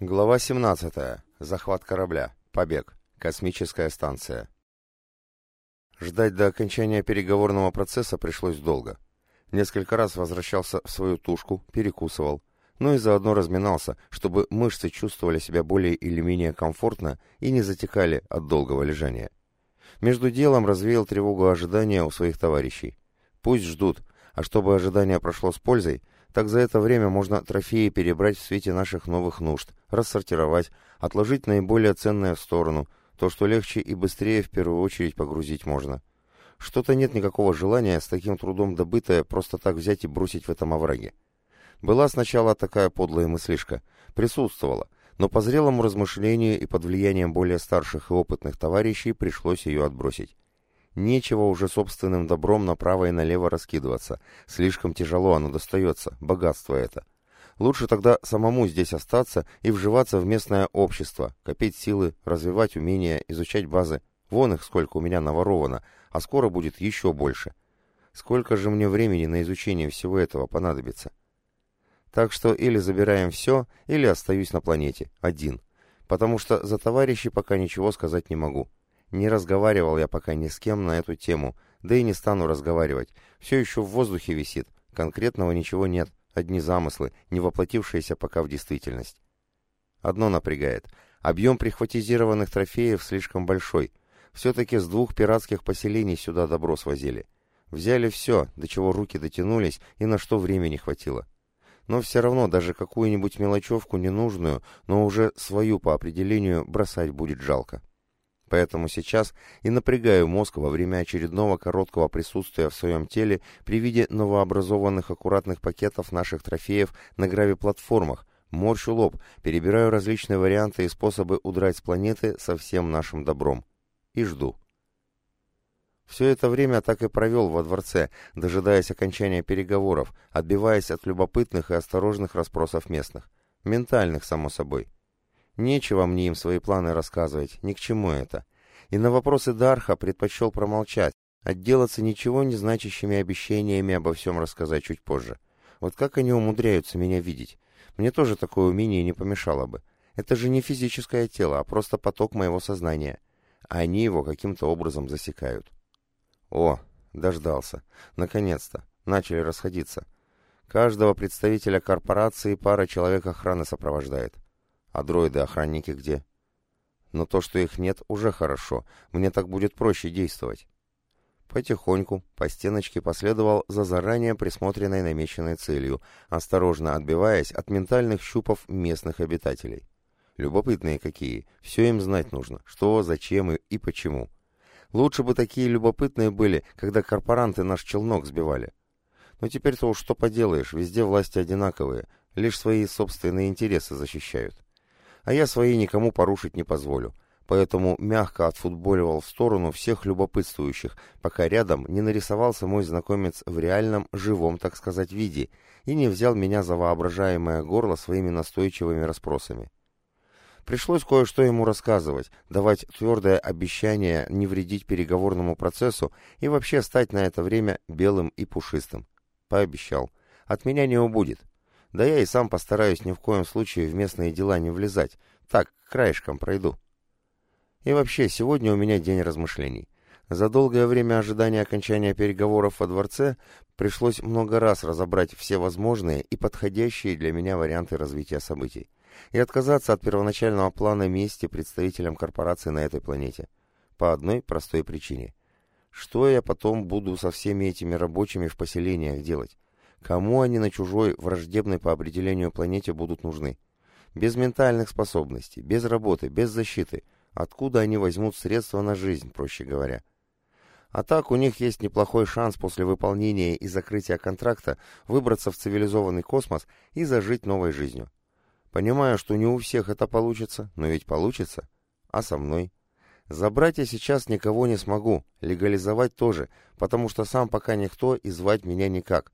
Глава 17. Захват корабля. Побег. Космическая станция. Ждать до окончания переговорного процесса пришлось долго. Несколько раз возвращался в свою тушку, перекусывал, но и заодно разминался, чтобы мышцы чувствовали себя более или менее комфортно и не затекали от долгого лежания. Между делом развеял тревогу ожидания у своих товарищей. Пусть ждут, а чтобы ожидание прошло с пользой – так за это время можно трофеи перебрать в свете наших новых нужд, рассортировать, отложить наиболее ценное в сторону, то, что легче и быстрее в первую очередь погрузить можно. Что-то нет никакого желания с таким трудом добытое просто так взять и бросить в этом овраге. Была сначала такая подлая мыслишка, присутствовала, но по зрелому размышлению и под влиянием более старших и опытных товарищей пришлось ее отбросить. Нечего уже собственным добром направо и налево раскидываться. Слишком тяжело оно достается, богатство это. Лучше тогда самому здесь остаться и вживаться в местное общество, копить силы, развивать умения, изучать базы. Вон их сколько у меня наворовано, а скоро будет еще больше. Сколько же мне времени на изучение всего этого понадобится? Так что или забираем все, или остаюсь на планете, один. Потому что за товарищей пока ничего сказать не могу. Не разговаривал я пока ни с кем на эту тему, да и не стану разговаривать. Все еще в воздухе висит, конкретного ничего нет, одни замыслы, не воплотившиеся пока в действительность. Одно напрягает. Объем прихватизированных трофеев слишком большой. Все-таки с двух пиратских поселений сюда добро свозили. Взяли все, до чего руки дотянулись и на что времени хватило. Но все равно даже какую-нибудь мелочевку ненужную, но уже свою по определению бросать будет жалко. Поэтому сейчас и напрягаю мозг во время очередного короткого присутствия в своем теле при виде новообразованных аккуратных пакетов наших трофеев на гравиплатформах, морщу лоб, перебираю различные варианты и способы удрать с планеты со всем нашим добром. И жду. Все это время так и провел во дворце, дожидаясь окончания переговоров, отбиваясь от любопытных и осторожных расспросов местных. Ментальных, само собой. Нечего мне им свои планы рассказывать, ни к чему это. И на вопросы Дарха предпочел промолчать, отделаться ничего не значащими обещаниями обо всем рассказать чуть позже. Вот как они умудряются меня видеть? Мне тоже такое умение не помешало бы. Это же не физическое тело, а просто поток моего сознания. А они его каким-то образом засекают. О, дождался. Наконец-то. Начали расходиться. Каждого представителя корпорации пара человек охраны сопровождает. А дроиды-охранники где? Но то, что их нет, уже хорошо. Мне так будет проще действовать. Потихоньку по стеночке последовал за заранее присмотренной намеченной целью, осторожно отбиваясь от ментальных щупов местных обитателей. Любопытные какие, все им знать нужно, что, зачем и, и почему. Лучше бы такие любопытные были, когда корпоранты наш челнок сбивали. Но теперь-то уж что поделаешь, везде власти одинаковые, лишь свои собственные интересы защищают а я свои никому порушить не позволю. Поэтому мягко отфутболивал в сторону всех любопытствующих, пока рядом не нарисовался мой знакомец в реальном, живом, так сказать, виде и не взял меня за воображаемое горло своими настойчивыми расспросами. Пришлось кое-что ему рассказывать, давать твердое обещание не вредить переговорному процессу и вообще стать на это время белым и пушистым. Пообещал. От меня не убудет. Да я и сам постараюсь ни в коем случае в местные дела не влезать. Так, краешком пройду. И вообще, сегодня у меня день размышлений. За долгое время ожидания окончания переговоров во дворце пришлось много раз разобрать все возможные и подходящие для меня варианты развития событий и отказаться от первоначального плана мести представителям корпорации на этой планете. По одной простой причине. Что я потом буду со всеми этими рабочими в поселениях делать? Кому они на чужой, враждебной по определению планете будут нужны? Без ментальных способностей, без работы, без защиты. Откуда они возьмут средства на жизнь, проще говоря? А так у них есть неплохой шанс после выполнения и закрытия контракта выбраться в цивилизованный космос и зажить новой жизнью. Понимаю, что не у всех это получится, но ведь получится. А со мной? Забрать я сейчас никого не смогу, легализовать тоже, потому что сам пока никто и звать меня никак.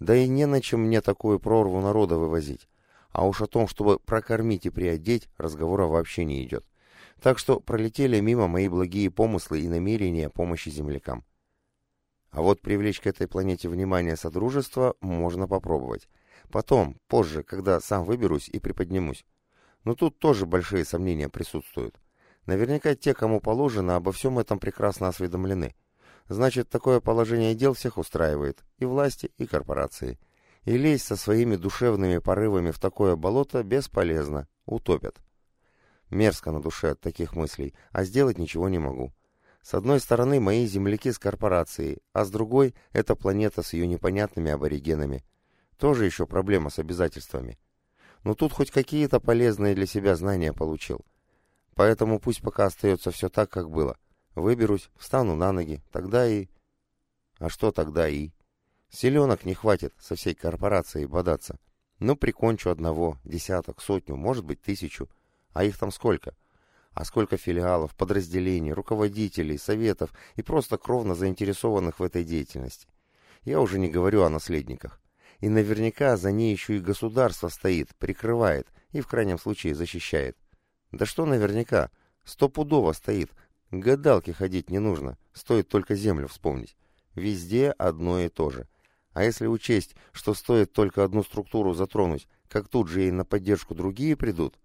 Да и не на чем мне такую прорву народа вывозить. А уж о том, чтобы прокормить и приодеть, разговора вообще не идет. Так что пролетели мимо мои благие помыслы и намерения помощи землякам. А вот привлечь к этой планете внимание Содружества можно попробовать. Потом, позже, когда сам выберусь и приподнимусь. Но тут тоже большие сомнения присутствуют. Наверняка те, кому положено, обо всем этом прекрасно осведомлены. Значит, такое положение дел всех устраивает, и власти, и корпорации. И лезть со своими душевными порывами в такое болото бесполезно, утопят. Мерзко на душе от таких мыслей, а сделать ничего не могу. С одной стороны, мои земляки с корпорацией, а с другой — это планета с ее непонятными аборигенами. Тоже еще проблема с обязательствами. Но тут хоть какие-то полезные для себя знания получил. Поэтому пусть пока остается все так, как было. Выберусь, встану на ноги, тогда и... А что тогда и? Селенок не хватит со всей корпорацией бодаться. Ну, прикончу одного, десяток, сотню, может быть, тысячу. А их там сколько? А сколько филиалов, подразделений, руководителей, советов и просто кровно заинтересованных в этой деятельности. Я уже не говорю о наследниках. И наверняка за ней еще и государство стоит, прикрывает и в крайнем случае защищает. Да что наверняка? Стопудово стоит. Гадалки ходить не нужно, стоит только землю вспомнить. Везде одно и то же. А если учесть, что стоит только одну структуру затронуть, как тут же и на поддержку другие придут,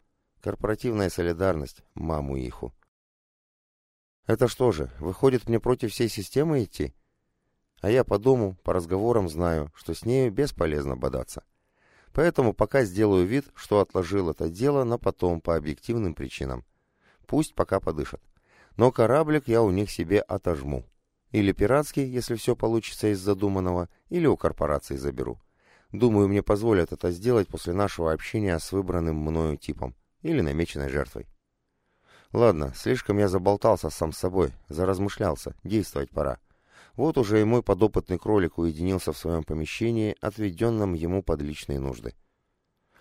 Корпоративная солидарность, маму иху. Это что же, выходит мне против всей системы идти? А я по дому, по разговорам знаю, что с нею бесполезно бодаться. Поэтому пока сделаю вид, что отложил это дело на потом по объективным причинам. Пусть пока подышат. Но кораблик я у них себе отожму. Или пиратский, если все получится из задуманного, или у корпорации заберу. Думаю, мне позволят это сделать после нашего общения с выбранным мною типом или намеченной жертвой. Ладно, слишком я заболтался сам с собой, заразмышлялся, действовать пора. Вот уже и мой подопытный кролик уединился в своем помещении, отведенном ему под личные нужды.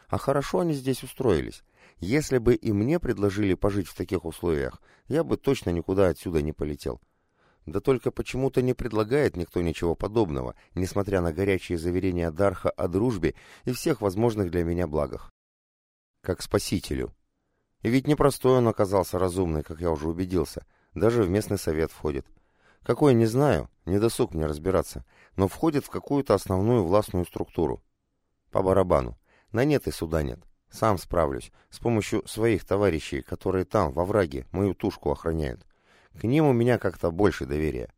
А хорошо они здесь устроились. Если бы и мне предложили пожить в таких условиях, я бы точно никуда отсюда не полетел. Да только почему-то не предлагает никто ничего подобного, несмотря на горячие заверения Дарха о дружбе и всех возможных для меня благах как спасителю. И ведь непростой он оказался разумный, как я уже убедился, даже в местный совет входит. Какой, не знаю, не досуг мне разбираться, но входит в какую-то основную властную структуру. По барабану. На нет и суда нет. Сам справлюсь, с помощью своих товарищей, которые там, во враге, мою тушку охраняют. К ним у меня как-то больше доверия.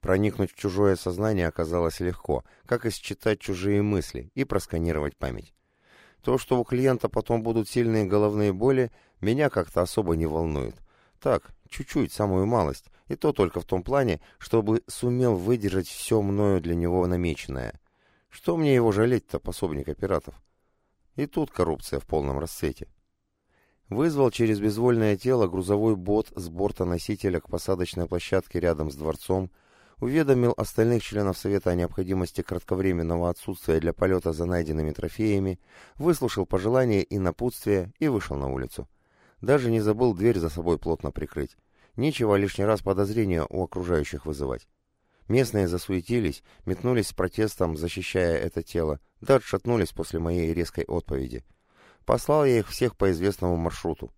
Проникнуть в чужое сознание оказалось легко, как и считать чужие мысли и просканировать память. То, что у клиента потом будут сильные головные боли, меня как-то особо не волнует. Так, чуть-чуть, самую малость, и то только в том плане, чтобы сумел выдержать все мною для него намеченное. Что мне его жалеть-то, пособника пиратов? И тут коррупция в полном расцвете. Вызвал через безвольное тело грузовой бот с борта носителя к посадочной площадке рядом с дворцом, уведомил остальных членов Совета о необходимости кратковременного отсутствия для полета за найденными трофеями, выслушал пожелания и напутствия и вышел на улицу. Даже не забыл дверь за собой плотно прикрыть. Нечего лишний раз подозрения у окружающих вызывать. Местные засуетились, метнулись с протестом, защищая это тело, да отшатнулись после моей резкой отповеди. Послал я их всех по известному маршруту.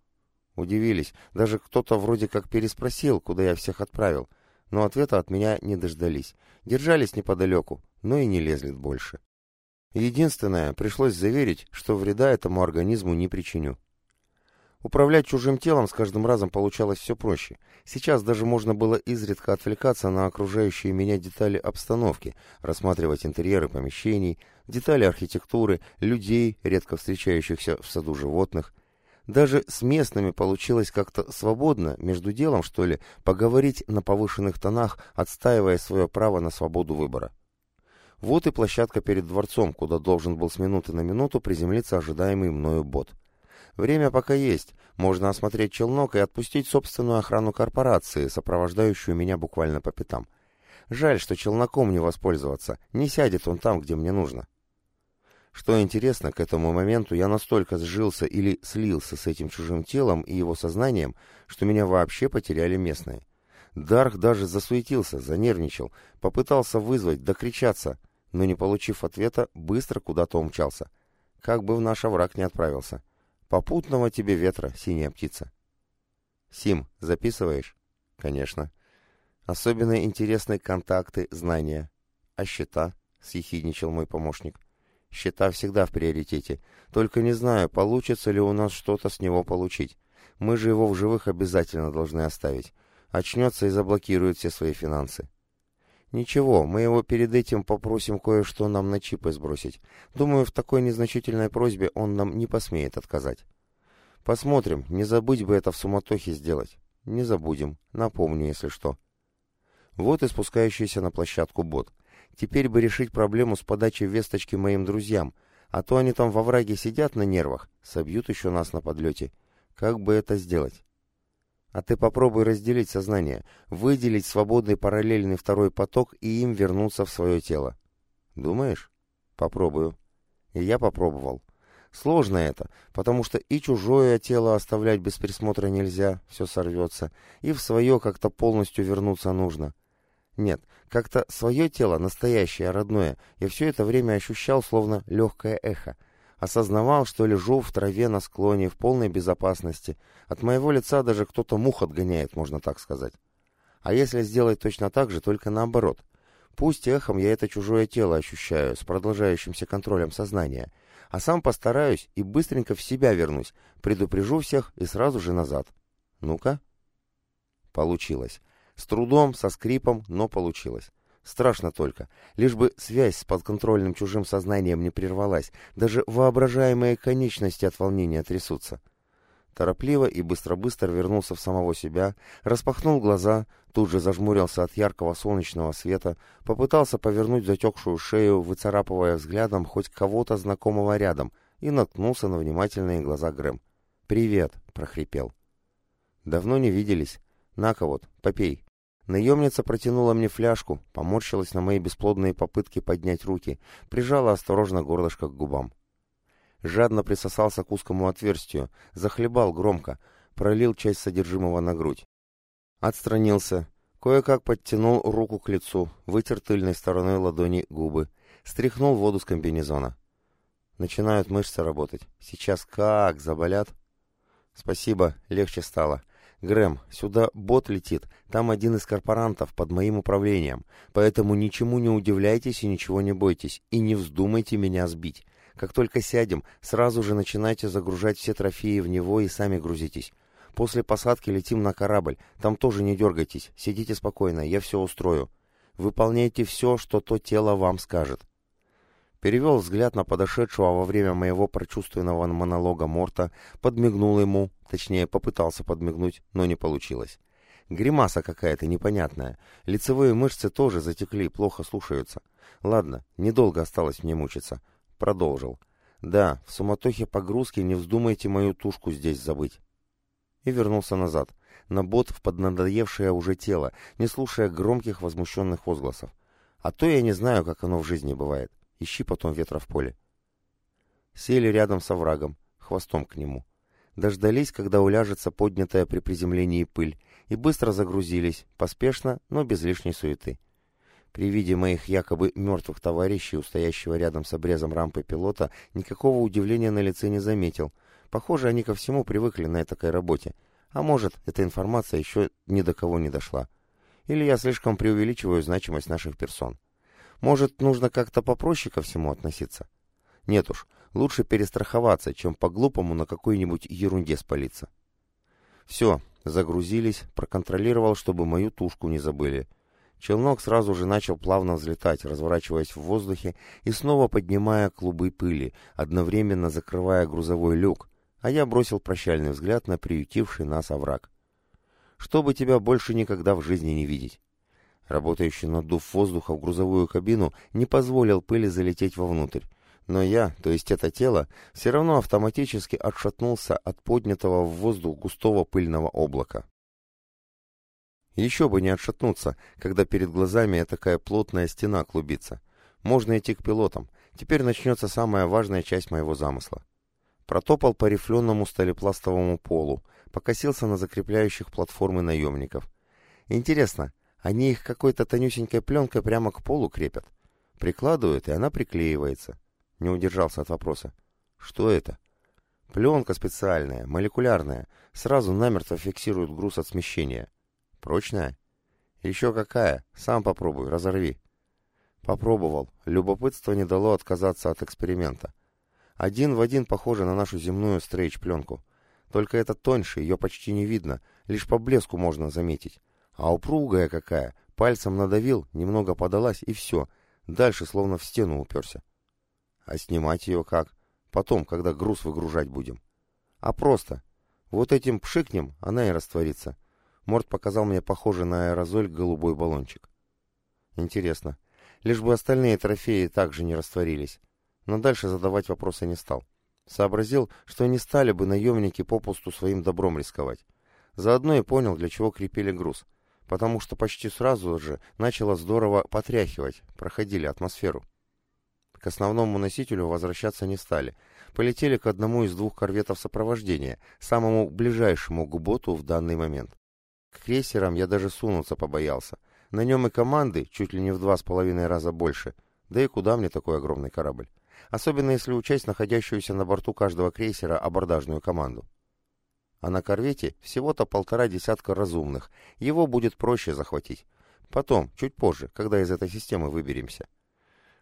Удивились, даже кто-то вроде как переспросил, куда я всех отправил — но ответа от меня не дождались. Держались неподалеку, но и не лезли больше. Единственное, пришлось заверить, что вреда этому организму не причиню. Управлять чужим телом с каждым разом получалось все проще. Сейчас даже можно было изредка отвлекаться на окружающие меня детали обстановки, рассматривать интерьеры помещений, детали архитектуры, людей, редко встречающихся в саду животных – даже с местными получилось как-то свободно, между делом, что ли, поговорить на повышенных тонах, отстаивая свое право на свободу выбора. Вот и площадка перед дворцом, куда должен был с минуты на минуту приземлиться ожидаемый мною бот. Время пока есть, можно осмотреть челнок и отпустить собственную охрану корпорации, сопровождающую меня буквально по пятам. Жаль, что челноком не воспользоваться, не сядет он там, где мне нужно. Что интересно, к этому моменту я настолько сжился или слился с этим чужим телом и его сознанием, что меня вообще потеряли местные. Дарх даже засуетился, занервничал, попытался вызвать, докричаться, но, не получив ответа, быстро куда-то умчался. Как бы в наш овраг не отправился. Попутного тебе ветра, синяя птица. Сим, записываешь? Конечно. Особенно интересны контакты, знания. А счета? Съехидничал мой помощник. Счета всегда в приоритете. Только не знаю, получится ли у нас что-то с него получить. Мы же его в живых обязательно должны оставить. Очнется и заблокирует все свои финансы. Ничего, мы его перед этим попросим кое-что нам на чипы сбросить. Думаю, в такой незначительной просьбе он нам не посмеет отказать. Посмотрим, не забыть бы это в суматохе сделать. Не забудем, напомню, если что. Вот и спускающийся на площадку бот. Теперь бы решить проблему с подачей весточки моим друзьям, а то они там во враге сидят на нервах, собьют еще нас на подлете. Как бы это сделать? А ты попробуй разделить сознание, выделить свободный параллельный второй поток и им вернуться в свое тело. Думаешь? Попробую. И я попробовал. Сложно это, потому что и чужое тело оставлять без присмотра нельзя, все сорвется, и в свое как-то полностью вернуться нужно. Нет, как-то свое тело, настоящее, родное, я все это время ощущал словно легкое эхо. Осознавал, что лежу в траве на склоне в полной безопасности. От моего лица даже кто-то мух отгоняет, можно так сказать. А если сделать точно так же, только наоборот? Пусть эхом я это чужое тело ощущаю, с продолжающимся контролем сознания, а сам постараюсь и быстренько в себя вернусь, предупрежу всех и сразу же назад. Ну-ка. Получилось. С трудом, со скрипом, но получилось. Страшно только. Лишь бы связь с подконтрольным чужим сознанием не прервалась. Даже воображаемые конечности от волнения трясутся. Торопливо и быстро-быстро вернулся в самого себя, распахнул глаза, тут же зажмурился от яркого солнечного света, попытался повернуть затекшую шею, выцарапывая взглядом хоть кого-то знакомого рядом, и наткнулся на внимательные глаза Грэм. «Привет!» — прохрипел. «Давно не виделись. На-ка вот, попей». Наемница протянула мне фляжку, поморщилась на мои бесплодные попытки поднять руки, прижала осторожно горлышко к губам. Жадно присосался к узкому отверстию, захлебал громко, пролил часть содержимого на грудь. Отстранился, кое-как подтянул руку к лицу, вытер тыльной стороной ладони губы, стряхнул воду с комбинезона. Начинают мышцы работать. Сейчас как заболят? Спасибо, легче стало. — Грэм, сюда бот летит, там один из корпорантов под моим управлением, поэтому ничему не удивляйтесь и ничего не бойтесь, и не вздумайте меня сбить. Как только сядем, сразу же начинайте загружать все трофеи в него и сами грузитесь. После посадки летим на корабль, там тоже не дергайтесь, сидите спокойно, я все устрою. Выполняйте все, что то тело вам скажет. Перевел взгляд на подошедшего во время моего прочувственного монолога Морта, подмигнул ему, точнее попытался подмигнуть, но не получилось. Гримаса какая-то непонятная. Лицевые мышцы тоже затекли, плохо слушаются. Ладно, недолго осталось мне мучиться. Продолжил. Да, в суматохе погрузки не вздумайте мою тушку здесь забыть. И вернулся назад, на бот в поднадоевшее уже тело, не слушая громких возмущенных возгласов. А то я не знаю, как оно в жизни бывает. Ищи потом ветра в поле. Сели рядом с оврагом, хвостом к нему. Дождались, когда уляжется поднятая при приземлении пыль, и быстро загрузились, поспешно, но без лишней суеты. При виде моих якобы мертвых товарищей, стоящего рядом с обрезом рампы пилота, никакого удивления на лице не заметил. Похоже, они ко всему привыкли на этой работе. А может, эта информация еще ни до кого не дошла. Или я слишком преувеличиваю значимость наших персон. Может, нужно как-то попроще ко всему относиться? Нет уж, лучше перестраховаться, чем по-глупому на какой-нибудь ерунде спалиться. Все, загрузились, проконтролировал, чтобы мою тушку не забыли. Челнок сразу же начал плавно взлетать, разворачиваясь в воздухе и снова поднимая клубы пыли, одновременно закрывая грузовой люк, а я бросил прощальный взгляд на приютивший нас овраг. Чтобы тебя больше никогда в жизни не видеть. Работающий надув воздуха в грузовую кабину не позволил пыли залететь вовнутрь. Но я, то есть это тело, все равно автоматически отшатнулся от поднятого в воздух густого пыльного облака. Еще бы не отшатнуться, когда перед глазами такая плотная стена клубится. Можно идти к пилотам. Теперь начнется самая важная часть моего замысла. Протопал по рифленому сталепластовому полу, покосился на закрепляющих платформы наемников. Интересно, они их какой-то тонюсенькой пленкой прямо к полу крепят. Прикладывают, и она приклеивается. Не удержался от вопроса. Что это? Пленка специальная, молекулярная. Сразу намертво фиксирует груз от смещения. Прочная? Еще какая? Сам попробуй, разорви. Попробовал. Любопытство не дало отказаться от эксперимента. Один в один похоже на нашу земную стрейч-пленку. Только это тоньше, ее почти не видно, лишь по блеску можно заметить. А упругая какая, пальцем надавил, немного подалась и все, дальше словно в стену уперся. А снимать ее как? Потом, когда груз выгружать будем. А просто. Вот этим пшикнем, она и растворится. Морд показал мне похожий на аэрозоль голубой баллончик. Интересно. Лишь бы остальные трофеи также не растворились но дальше задавать вопросы не стал. Сообразил, что не стали бы наемники попусту своим добром рисковать. Заодно и понял, для чего крепили груз. Потому что почти сразу же начало здорово потряхивать, проходили атмосферу. К основному носителю возвращаться не стали. Полетели к одному из двух корветов сопровождения, самому ближайшему к боту в данный момент. К крейсерам я даже сунуться побоялся. На нем и команды чуть ли не в два с половиной раза больше. Да и куда мне такой огромный корабль? особенно если учесть находящуюся на борту каждого крейсера абордажную команду. А на корвете всего-то полтора десятка разумных, его будет проще захватить. Потом, чуть позже, когда из этой системы выберемся.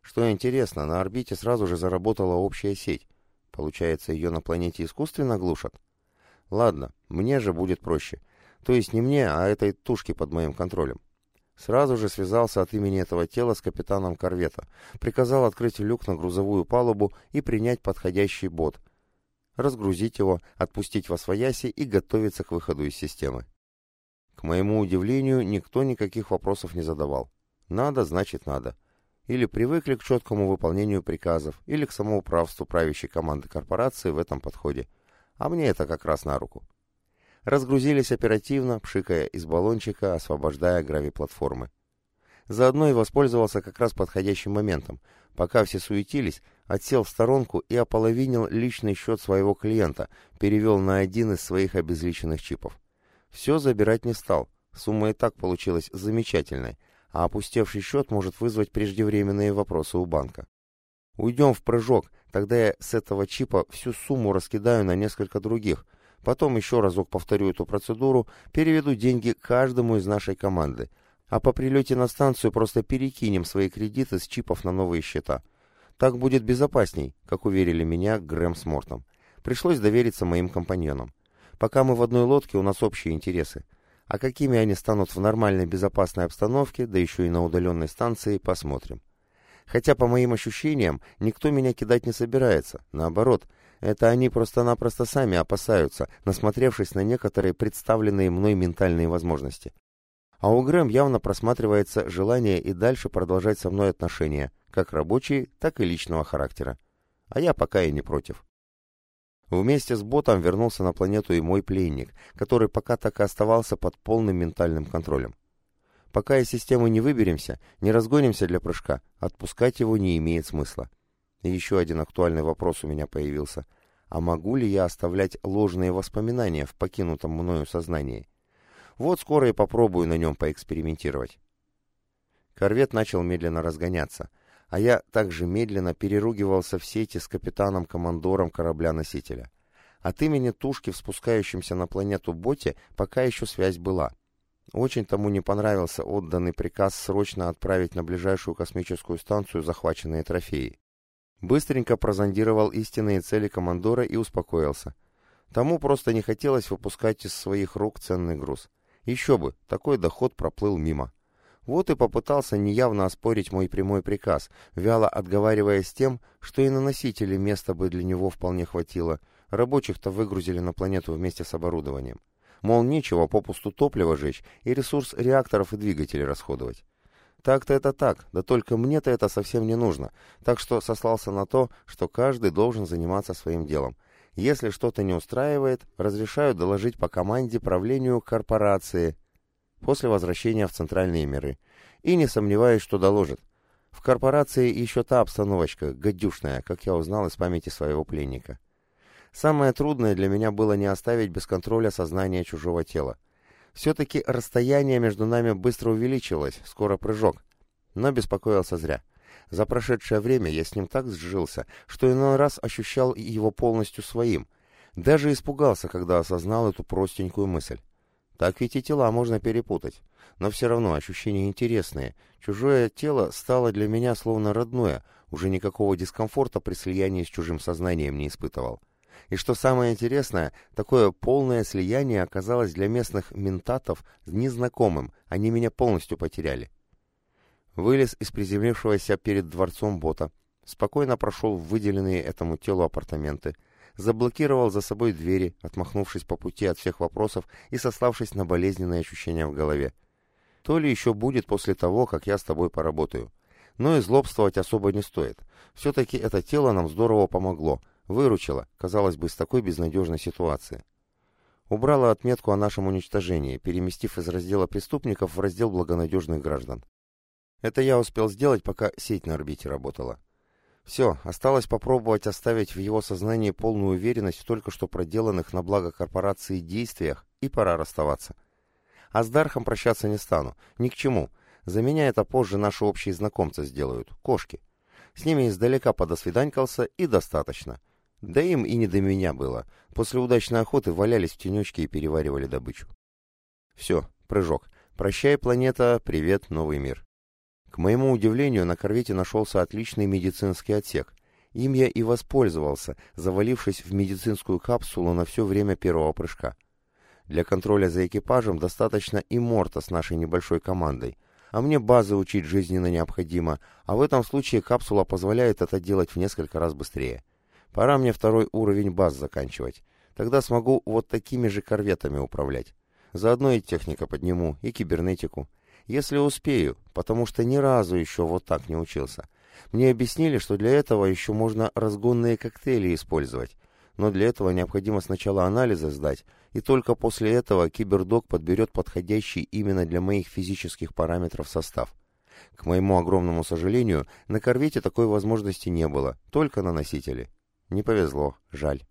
Что интересно, на орбите сразу же заработала общая сеть. Получается, ее на планете искусственно глушат? Ладно, мне же будет проще. То есть не мне, а этой тушке под моим контролем. Сразу же связался от имени этого тела с капитаном корвета, приказал открыть люк на грузовую палубу и принять подходящий бот, разгрузить его, отпустить во свояси и готовиться к выходу из системы. К моему удивлению, никто никаких вопросов не задавал. Надо, значит надо. Или привыкли к четкому выполнению приказов, или к самоуправству правящей команды корпорации в этом подходе. А мне это как раз на руку разгрузились оперативно, пшикая из баллончика, освобождая гравиплатформы. Заодно и воспользовался как раз подходящим моментом. Пока все суетились, отсел в сторонку и ополовинил личный счет своего клиента, перевел на один из своих обезличенных чипов. Все забирать не стал, сумма и так получилась замечательной, а опустевший счет может вызвать преждевременные вопросы у банка. Уйдем в прыжок, тогда я с этого чипа всю сумму раскидаю на несколько других, Потом еще разок повторю эту процедуру, переведу деньги каждому из нашей команды. А по прилете на станцию просто перекинем свои кредиты с чипов на новые счета. Так будет безопасней, как уверили меня Грэм с Мортом. Пришлось довериться моим компаньонам. Пока мы в одной лодке, у нас общие интересы. А какими они станут в нормальной безопасной обстановке, да еще и на удаленной станции, посмотрим. Хотя, по моим ощущениям, никто меня кидать не собирается. Наоборот, это они просто-напросто сами опасаются, насмотревшись на некоторые представленные мной ментальные возможности. А у Грэм явно просматривается желание и дальше продолжать со мной отношения, как рабочие, так и личного характера. А я пока и не против. Вместе с ботом вернулся на планету и мой пленник, который пока так и оставался под полным ментальным контролем. Пока из системы не выберемся, не разгонимся для прыжка, отпускать его не имеет смысла. И еще один актуальный вопрос у меня появился. А могу ли я оставлять ложные воспоминания в покинутом мною сознании? Вот скоро и попробую на нем поэкспериментировать. Корвет начал медленно разгоняться, а я также медленно переругивался в сети с капитаном-командором корабля-носителя. От имени Тушки в спускающемся на планету боте пока еще связь была. Очень тому не понравился отданный приказ срочно отправить на ближайшую космическую станцию захваченные трофеи. Быстренько прозондировал истинные цели командора и успокоился. Тому просто не хотелось выпускать из своих рук ценный груз. Еще бы, такой доход проплыл мимо. Вот и попытался неявно оспорить мой прямой приказ, вяло отговариваясь тем, что и на носителе места бы для него вполне хватило. Рабочих-то выгрузили на планету вместе с оборудованием. Мол, нечего попусту топливо жечь и ресурс реакторов и двигателей расходовать. Так-то это так, да только мне-то это совсем не нужно, так что сослался на то, что каждый должен заниматься своим делом. Если что-то не устраивает, разрешаю доложить по команде правлению корпорации после возвращения в центральные миры. И не сомневаюсь, что доложит. В корпорации еще та обстановочка, гадюшная, как я узнал из памяти своего пленника. Самое трудное для меня было не оставить без контроля сознание чужого тела. Все-таки расстояние между нами быстро увеличилось, скоро прыжок. Но беспокоился зря. За прошедшее время я с ним так сжился, что иной раз ощущал его полностью своим. Даже испугался, когда осознал эту простенькую мысль. Так ведь и тела можно перепутать. Но все равно ощущения интересные. Чужое тело стало для меня словно родное, уже никакого дискомфорта при слиянии с чужим сознанием не испытывал. И что самое интересное, такое полное слияние оказалось для местных ментатов незнакомым, они меня полностью потеряли. Вылез из приземлившегося перед дворцом бота, спокойно прошел в выделенные этому телу апартаменты, заблокировал за собой двери, отмахнувшись по пути от всех вопросов и сославшись на болезненные ощущения в голове. То ли еще будет после того, как я с тобой поработаю. Но и злобствовать особо не стоит. Все-таки это тело нам здорово помогло, выручило, казалось бы, с такой безнадежной ситуации. Убрала отметку о нашем уничтожении, переместив из раздела преступников в раздел благонадежных граждан. Это я успел сделать, пока сеть на орбите работала. Все, осталось попробовать оставить в его сознании полную уверенность в только что проделанных на благо корпорации действиях, и пора расставаться. А с Дархом прощаться не стану, ни к чему. За меня это позже наши общие знакомцы сделают, кошки. С ними издалека подосвиданькался и достаточно. Да им и не до меня было. После удачной охоты валялись в тенечке и переваривали добычу. Все, прыжок. Прощай, планета, привет, новый мир. К моему удивлению, на корвете нашелся отличный медицинский отсек. Им я и воспользовался, завалившись в медицинскую капсулу на все время первого прыжка. Для контроля за экипажем достаточно и морта с нашей небольшой командой. А мне базы учить жизненно необходимо, а в этом случае капсула позволяет это делать в несколько раз быстрее. Пора мне второй уровень баз заканчивать. Тогда смогу вот такими же корветами управлять. Заодно и техника подниму, и кибернетику. Если успею, потому что ни разу еще вот так не учился. Мне объяснили, что для этого еще можно разгонные коктейли использовать. Но для этого необходимо сначала анализы сдать, и только после этого кибердок подберет подходящий именно для моих физических параметров состав. К моему огромному сожалению, на корвете такой возможности не было, только на носителе. Не повезло, жаль.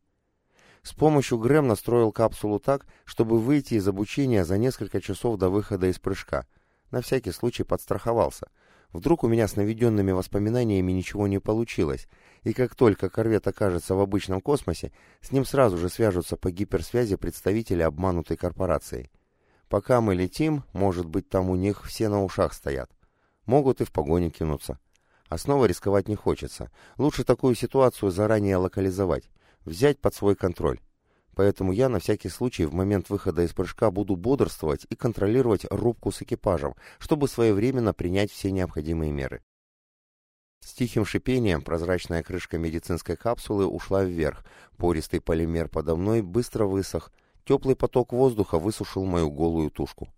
С помощью Грэм настроил капсулу так, чтобы выйти из обучения за несколько часов до выхода из прыжка – на всякий случай подстраховался. Вдруг у меня с наведенными воспоминаниями ничего не получилось, и как только корвет окажется в обычном космосе, с ним сразу же свяжутся по гиперсвязи представители обманутой корпорации. Пока мы летим, может быть, там у них все на ушах стоят. Могут и в погоне кинуться. А снова рисковать не хочется. Лучше такую ситуацию заранее локализовать, взять под свой контроль. Поэтому я на всякий случай в момент выхода из прыжка буду бодрствовать и контролировать рубку с экипажем, чтобы своевременно принять все необходимые меры. С тихим шипением прозрачная крышка медицинской капсулы ушла вверх, пористый полимер подо мной быстро высох, теплый поток воздуха высушил мою голую тушку.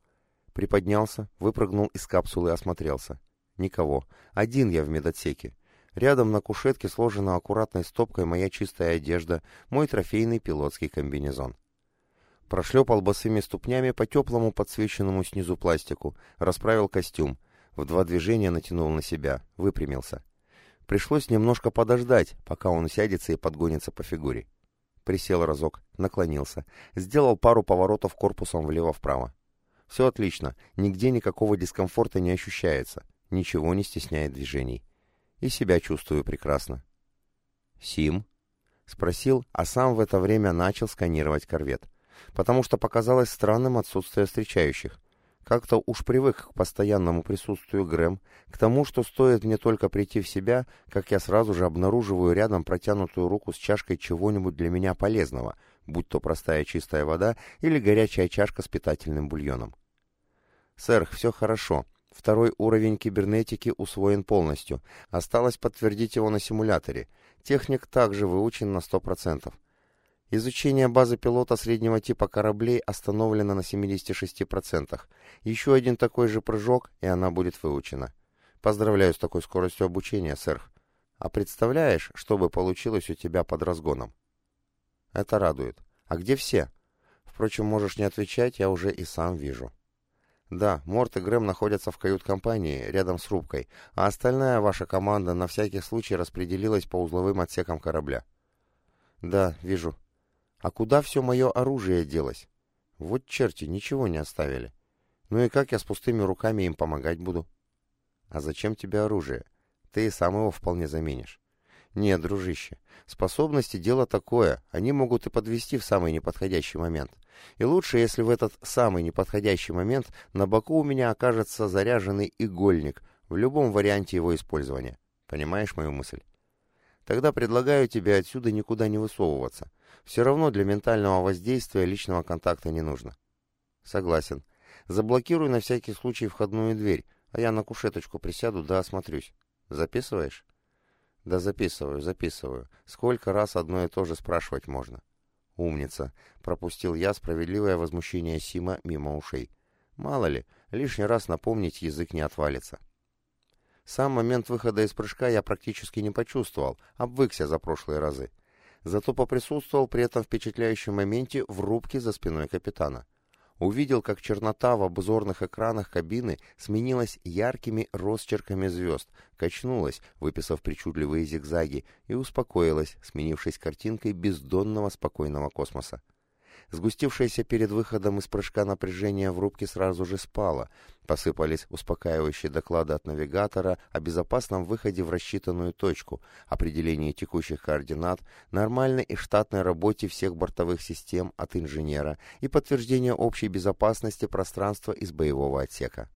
Приподнялся, выпрыгнул из капсулы и осмотрелся. Никого. Один я в медотсеке. Рядом на кушетке сложена аккуратной стопкой моя чистая одежда, мой трофейный пилотский комбинезон. Прошлепал босыми ступнями по теплому подсвеченному снизу пластику, расправил костюм, в два движения натянул на себя, выпрямился. Пришлось немножко подождать, пока он сядется и подгонится по фигуре. Присел разок, наклонился, сделал пару поворотов корпусом влево-вправо. Все отлично, нигде никакого дискомфорта не ощущается, ничего не стесняет движений и себя чувствую прекрасно. «Сим?» — спросил, а сам в это время начал сканировать корвет, потому что показалось странным отсутствие встречающих. Как-то уж привык к постоянному присутствию Грэм, к тому, что стоит мне только прийти в себя, как я сразу же обнаруживаю рядом протянутую руку с чашкой чего-нибудь для меня полезного, будь то простая чистая вода или горячая чашка с питательным бульоном. «Сэр, все хорошо», Второй уровень кибернетики усвоен полностью. Осталось подтвердить его на симуляторе. Техник также выучен на 100%. Изучение базы пилота среднего типа кораблей остановлено на 76%. Еще один такой же прыжок, и она будет выучена. Поздравляю с такой скоростью обучения, сэр. А представляешь, что бы получилось у тебя под разгоном? Это радует. А где все? Впрочем, можешь не отвечать, я уже и сам вижу. Да, Морт и Грэм находятся в кают-компании, рядом с рубкой, а остальная ваша команда на всякий случай распределилась по узловым отсекам корабля. Да, вижу. А куда все мое оружие делось? Вот черти, ничего не оставили. Ну и как я с пустыми руками им помогать буду? А зачем тебе оружие? Ты и сам его вполне заменишь. Нет, дружище, способности — дело такое, они могут и подвести в самый неподходящий момент. И лучше, если в этот самый неподходящий момент на боку у меня окажется заряженный игольник в любом варианте его использования. Понимаешь мою мысль? Тогда предлагаю тебе отсюда никуда не высовываться. Все равно для ментального воздействия личного контакта не нужно. Согласен. Заблокируй на всякий случай входную дверь, а я на кушеточку присяду да осмотрюсь. Записываешь? Да записываю, записываю. Сколько раз одно и то же спрашивать можно? Умница. Пропустил я справедливое возмущение Сима мимо ушей. Мало ли, лишний раз напомнить язык не отвалится. Сам момент выхода из прыжка я практически не почувствовал, обвыкся за прошлые разы. Зато поприсутствовал при этом впечатляющем моменте в рубке за спиной капитана увидел, как чернота в обзорных экранах кабины сменилась яркими росчерками звезд, качнулась, выписав причудливые зигзаги, и успокоилась, сменившись картинкой бездонного спокойного космоса. Сгустившееся перед выходом из прыжка напряжение в рубке сразу же спало. Посыпались успокаивающие доклады от навигатора о безопасном выходе в рассчитанную точку, определении текущих координат, нормальной и штатной работе всех бортовых систем от инженера и подтверждение общей безопасности пространства из боевого отсека.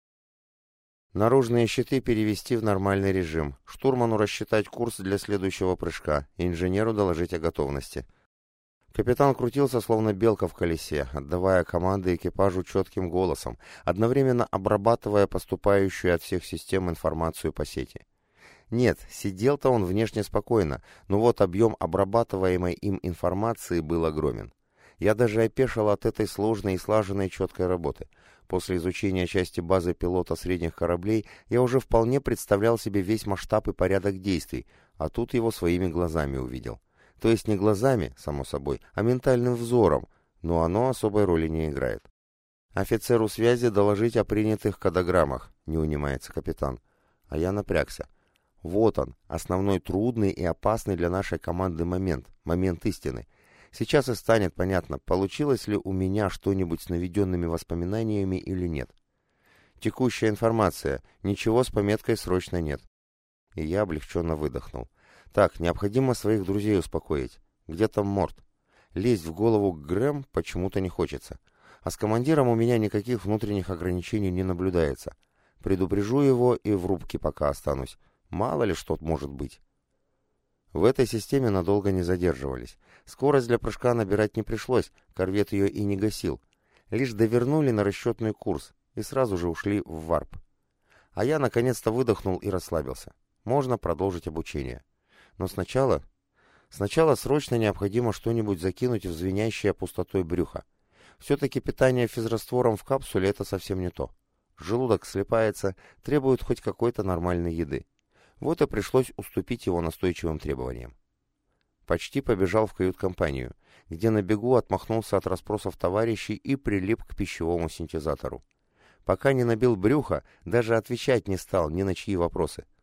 Наружные щиты перевести в нормальный режим, штурману рассчитать курс для следующего прыжка, инженеру доложить о готовности. Капитан крутился, словно белка в колесе, отдавая команды экипажу четким голосом, одновременно обрабатывая поступающую от всех систем информацию по сети. Нет, сидел-то он внешне спокойно, но вот объем обрабатываемой им информации был огромен. Я даже опешил от этой сложной и слаженной четкой работы. После изучения части базы пилота средних кораблей я уже вполне представлял себе весь масштаб и порядок действий, а тут его своими глазами увидел. То есть не глазами, само собой, а ментальным взором, но оно особой роли не играет. Офицеру связи доложить о принятых кодограммах, не унимается капитан. А я напрягся. Вот он, основной трудный и опасный для нашей команды момент, момент истины. Сейчас и станет понятно, получилось ли у меня что-нибудь с наведенными воспоминаниями или нет. Текущая информация, ничего с пометкой срочно нет. И я облегченно выдохнул. Так, необходимо своих друзей успокоить. Где там Морт? Лезть в голову к Грэм почему-то не хочется. А с командиром у меня никаких внутренних ограничений не наблюдается. Предупрежу его и в рубке пока останусь. Мало ли что может быть. В этой системе надолго не задерживались. Скорость для прыжка набирать не пришлось, корвет ее и не гасил. Лишь довернули на расчетный курс и сразу же ушли в варп. А я наконец-то выдохнул и расслабился. Можно продолжить обучение. Но сначала... Сначала срочно необходимо что-нибудь закинуть в звенящее пустотой брюха. Все-таки питание физраствором в капсуле — это совсем не то. Желудок слепается, требует хоть какой-то нормальной еды. Вот и пришлось уступить его настойчивым требованиям. Почти побежал в кают-компанию, где на бегу отмахнулся от расспросов товарищей и прилип к пищевому синтезатору. Пока не набил брюха, даже отвечать не стал ни на чьи вопросы —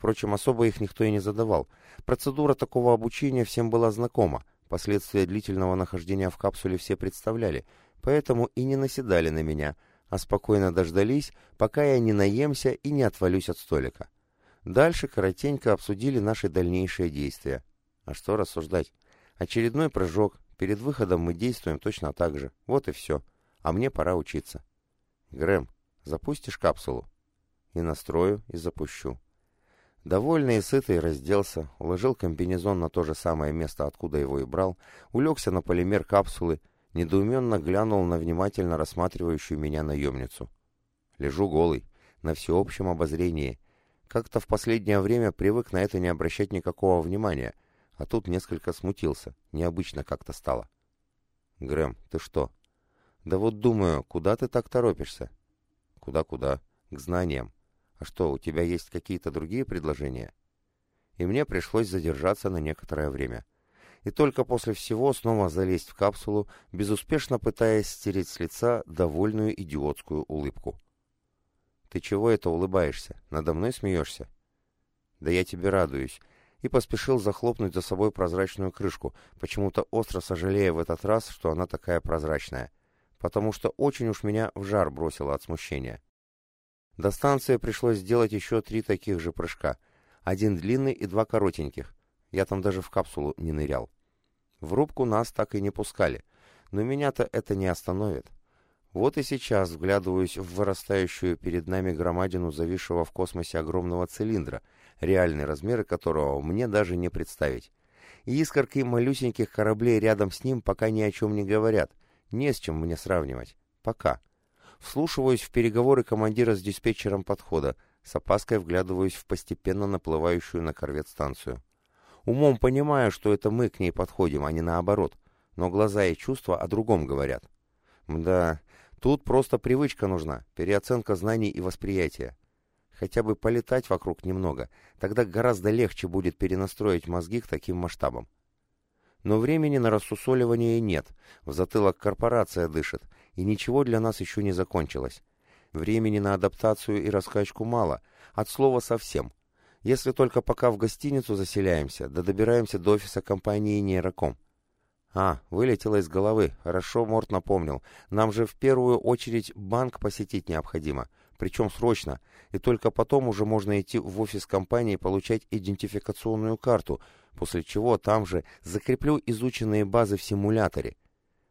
Впрочем, особо их никто и не задавал. Процедура такого обучения всем была знакома, последствия длительного нахождения в капсуле все представляли, поэтому и не наседали на меня, а спокойно дождались, пока я не наемся и не отвалюсь от столика. Дальше коротенько обсудили наши дальнейшие действия. А что рассуждать? Очередной прыжок. Перед выходом мы действуем точно так же. Вот и все. А мне пора учиться. Грэм, запустишь капсулу? И настрою, и запущу. Довольный и сытый разделся, уложил комбинезон на то же самое место, откуда его и брал, улегся на полимер капсулы, недоуменно глянул на внимательно рассматривающую меня наемницу. Лежу голый, на всеобщем обозрении. Как-то в последнее время привык на это не обращать никакого внимания, а тут несколько смутился, необычно как-то стало. «Грэм, ты что?» «Да вот думаю, куда ты так торопишься?» «Куда-куда? К знаниям. А что, у тебя есть какие-то другие предложения? И мне пришлось задержаться на некоторое время. И только после всего снова залезть в капсулу, безуспешно пытаясь стереть с лица довольную идиотскую улыбку. «Ты чего это улыбаешься? Надо мной смеешься?» «Да я тебе радуюсь», и поспешил захлопнуть за собой прозрачную крышку, почему-то остро сожалея в этот раз, что она такая прозрачная, потому что очень уж меня в жар бросило от смущения. До станции пришлось сделать еще три таких же прыжка. Один длинный и два коротеньких. Я там даже в капсулу не нырял. В рубку нас так и не пускали. Но меня-то это не остановит. Вот и сейчас вглядываюсь в вырастающую перед нами громадину зависшего в космосе огромного цилиндра, реальные размеры которого мне даже не представить. Искорки малюсеньких кораблей рядом с ним пока ни о чем не говорят. Не с чем мне сравнивать. Пока. Вслушиваюсь в переговоры командира с диспетчером подхода, с опаской вглядываюсь в постепенно наплывающую на корвет станцию. Умом понимаю, что это мы к ней подходим, а не наоборот, но глаза и чувства о другом говорят. Да, тут просто привычка нужна, переоценка знаний и восприятия. Хотя бы полетать вокруг немного, тогда гораздо легче будет перенастроить мозги к таким масштабам. Но времени на рассусоливание нет, в затылок корпорация дышит, и ничего для нас еще не закончилось. Времени на адаптацию и раскачку мало, от слова совсем. Если только пока в гостиницу заселяемся, да добираемся до офиса компании «Нейроком». А, вылетело из головы, хорошо Морт напомнил. Нам же в первую очередь банк посетить необходимо, причем срочно, и только потом уже можно идти в офис компании и получать идентификационную карту, после чего там же закреплю изученные базы в симуляторе.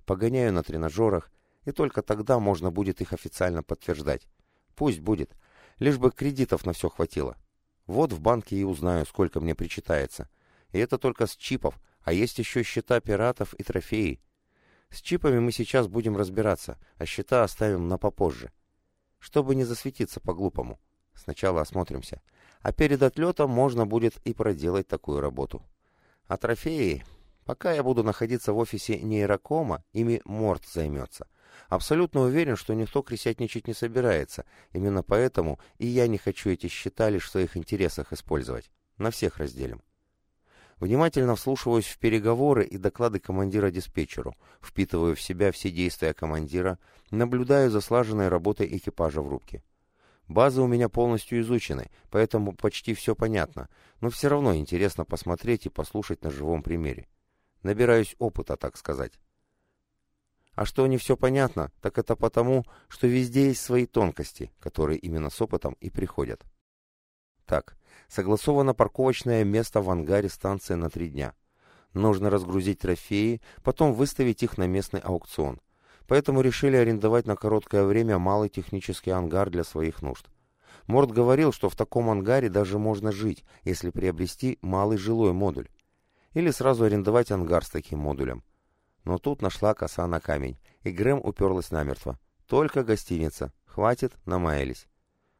Погоняю на тренажерах, и только тогда можно будет их официально подтверждать. Пусть будет, лишь бы кредитов на все хватило. Вот в банке и узнаю, сколько мне причитается. И это только с чипов, а есть еще счета пиратов и трофеи. С чипами мы сейчас будем разбираться, а счета оставим на попозже. Чтобы не засветиться по-глупому. Сначала осмотримся. А перед отлетом можно будет и проделать такую работу. А трофеи... Пока я буду находиться в офисе нейрокома, ими Морт займется. Абсолютно уверен, что никто крестьяничать не собирается. Именно поэтому и я не хочу эти счета лишь в своих интересах использовать. На всех разделим. Внимательно вслушиваюсь в переговоры и доклады командира диспетчеру, впитываю в себя все действия командира, наблюдаю за слаженной работой экипажа в рубке. Базы у меня полностью изучены, поэтому почти все понятно, но все равно интересно посмотреть и послушать на живом примере. Набираюсь опыта, так сказать. А что не все понятно, так это потому, что везде есть свои тонкости, которые именно с опытом и приходят. Так, согласовано парковочное место в ангаре станции на три дня. Нужно разгрузить трофеи, потом выставить их на местный аукцион. Поэтому решили арендовать на короткое время малый технический ангар для своих нужд. Морд говорил, что в таком ангаре даже можно жить, если приобрести малый жилой модуль. Или сразу арендовать ангар с таким модулем. Но тут нашла коса на камень, и Грэм уперлась намертво. Только гостиница. Хватит, намаялись.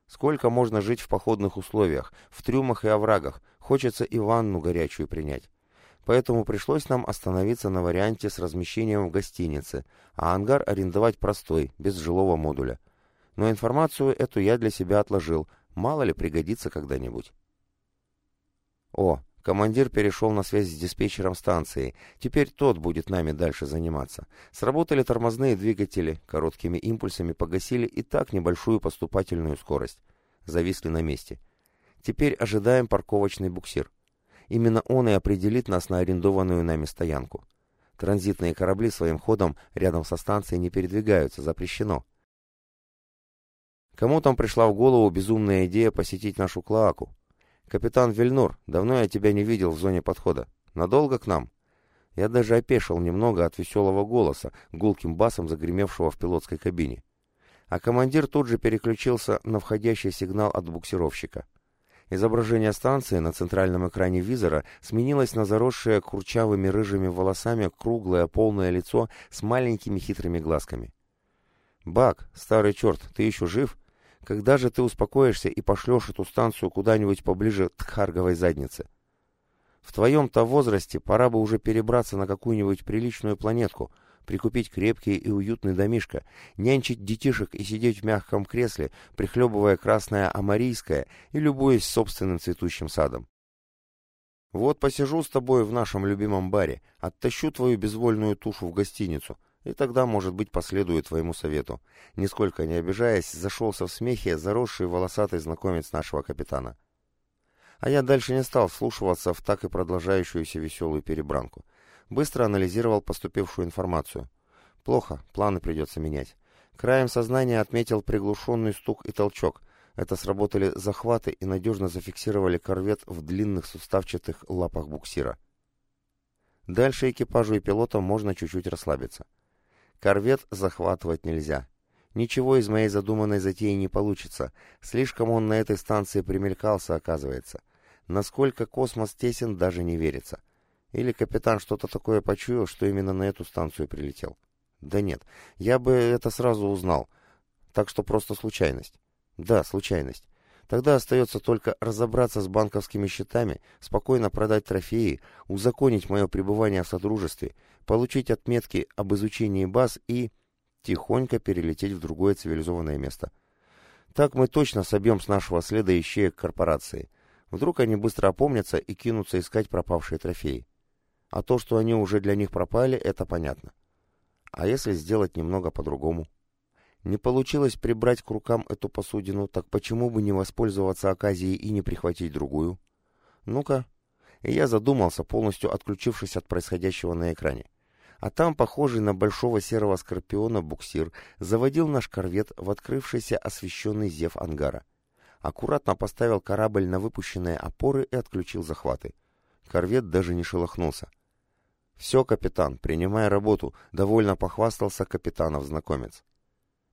Сколько можно жить в походных условиях, в трюмах и оврагах, хочется и ванну горячую принять. Поэтому пришлось нам остановиться на варианте с размещением в гостинице, а ангар арендовать простой, без жилого модуля. Но информацию эту я для себя отложил, мало ли пригодится когда-нибудь. О, Командир перешел на связь с диспетчером станции. Теперь тот будет нами дальше заниматься. Сработали тормозные двигатели, короткими импульсами погасили и так небольшую поступательную скорость. Зависли на месте. Теперь ожидаем парковочный буксир. Именно он и определит нас на арендованную нами стоянку. Транзитные корабли своим ходом рядом со станцией не передвигаются, запрещено. Кому там пришла в голову безумная идея посетить нашу Клоаку? «Капитан Вильнур, давно я тебя не видел в зоне подхода. Надолго к нам?» Я даже опешил немного от веселого голоса, гулким басом загремевшего в пилотской кабине. А командир тут же переключился на входящий сигнал от буксировщика. Изображение станции на центральном экране визора сменилось на заросшее курчавыми рыжими волосами круглое полное лицо с маленькими хитрыми глазками. «Бак, старый черт, ты еще жив?» Когда же ты успокоишься и пошлешь эту станцию куда-нибудь поближе к Харговой заднице? В твоем-то возрасте пора бы уже перебраться на какую-нибудь приличную планетку, прикупить крепкий и уютный домишко, нянчить детишек и сидеть в мягком кресле, прихлебывая красное амарийское и любуясь собственным цветущим садом. Вот посижу с тобой в нашем любимом баре, оттащу твою безвольную тушу в гостиницу — и тогда, может быть, последую твоему совету. Нисколько не обижаясь, зашелся в смехе заросший волосатый знакомец нашего капитана. А я дальше не стал вслушиваться в так и продолжающуюся веселую перебранку. Быстро анализировал поступившую информацию. Плохо, планы придется менять. Краем сознания отметил приглушенный стук и толчок. Это сработали захваты и надежно зафиксировали корвет в длинных суставчатых лапах буксира. Дальше экипажу и пилотам можно чуть-чуть расслабиться. Корвет захватывать нельзя. Ничего из моей задуманной затеи не получится. Слишком он на этой станции примелькался, оказывается. Насколько космос тесен, даже не верится. Или капитан что-то такое почуял, что именно на эту станцию прилетел. Да нет, я бы это сразу узнал. Так что просто случайность. Да, случайность. Тогда остается только разобраться с банковскими счетами, спокойно продать трофеи, узаконить мое пребывание в Содружестве, получить отметки об изучении баз и тихонько перелететь в другое цивилизованное место. Так мы точно собьем с нашего следа ищеек корпорации. Вдруг они быстро опомнятся и кинутся искать пропавшие трофеи. А то, что они уже для них пропали, это понятно. А если сделать немного по-другому? Не получилось прибрать к рукам эту посудину, так почему бы не воспользоваться оказией и не прихватить другую? Ну-ка. И я задумался, полностью отключившись от происходящего на экране. А там, похожий на большого серого скорпиона буксир, заводил наш корвет в открывшийся освещенный зев ангара. Аккуратно поставил корабль на выпущенные опоры и отключил захваты. Корвет даже не шелохнулся. «Все, капитан, принимай работу», — довольно похвастался капитанов знакомец.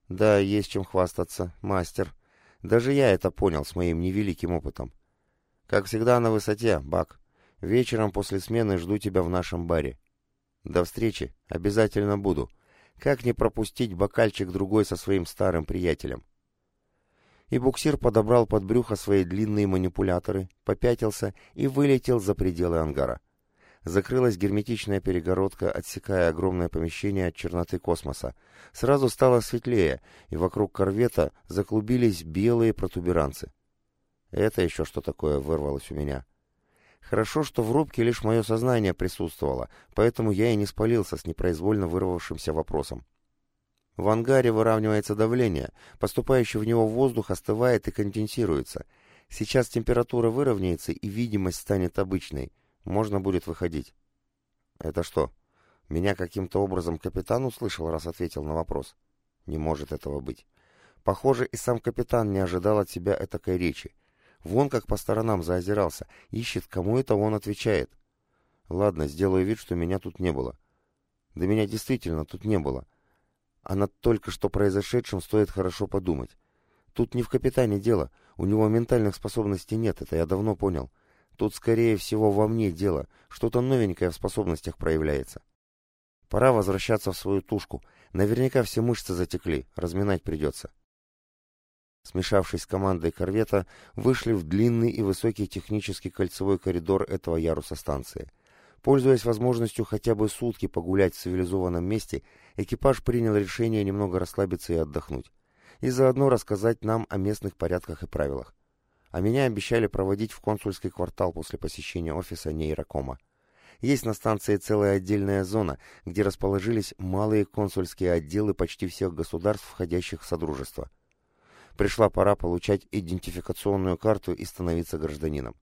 «Да, есть чем хвастаться, мастер. Даже я это понял с моим невеликим опытом. Как всегда на высоте, Бак. Вечером после смены жду тебя в нашем баре. До встречи, обязательно буду. Как не пропустить бокальчик другой со своим старым приятелем?» И буксир подобрал под брюхо свои длинные манипуляторы, попятился и вылетел за пределы ангара. Закрылась герметичная перегородка, отсекая огромное помещение от черноты космоса. Сразу стало светлее, и вокруг корвета заклубились белые протуберанцы. Это еще что такое вырвалось у меня. Хорошо, что в рубке лишь мое сознание присутствовало, поэтому я и не спалился с непроизвольно вырвавшимся вопросом. В ангаре выравнивается давление, поступающий в него воздух остывает и конденсируется. Сейчас температура выровняется и видимость станет обычной — можно будет выходить. Это что? Меня каким-то образом капитан услышал, раз ответил на вопрос. Не может этого быть. Похоже, и сам капитан не ожидал от себя этакой речи. Вон как по сторонам заозирался, ищет, кому это он отвечает. Ладно, сделаю вид, что меня тут не было. Да меня действительно тут не было. А над только что произошедшим стоит хорошо подумать. Тут не в капитане дело, у него ментальных способностей нет, это я давно понял. Тут, скорее всего, во мне дело. Что-то новенькое в способностях проявляется. Пора возвращаться в свою тушку. Наверняка все мышцы затекли, разминать придется. Смешавшись с командой корвета, вышли в длинный и высокий технический кольцевой коридор этого яруса станции. Пользуясь возможностью хотя бы сутки погулять в цивилизованном месте, экипаж принял решение немного расслабиться и отдохнуть. И заодно рассказать нам о местных порядках и правилах а меня обещали проводить в консульский квартал после посещения офиса нейрокома. Есть на станции целая отдельная зона, где расположились малые консульские отделы почти всех государств, входящих в Содружество. Пришла пора получать идентификационную карту и становиться гражданином.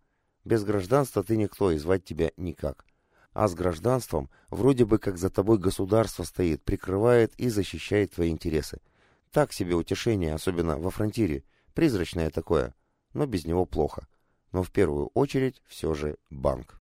Без гражданства ты никто, и звать тебя никак. А с гражданством вроде бы как за тобой государство стоит, прикрывает и защищает твои интересы. Так себе утешение, особенно во фронтире. Призрачное такое но без него плохо. Но в первую очередь все же банк.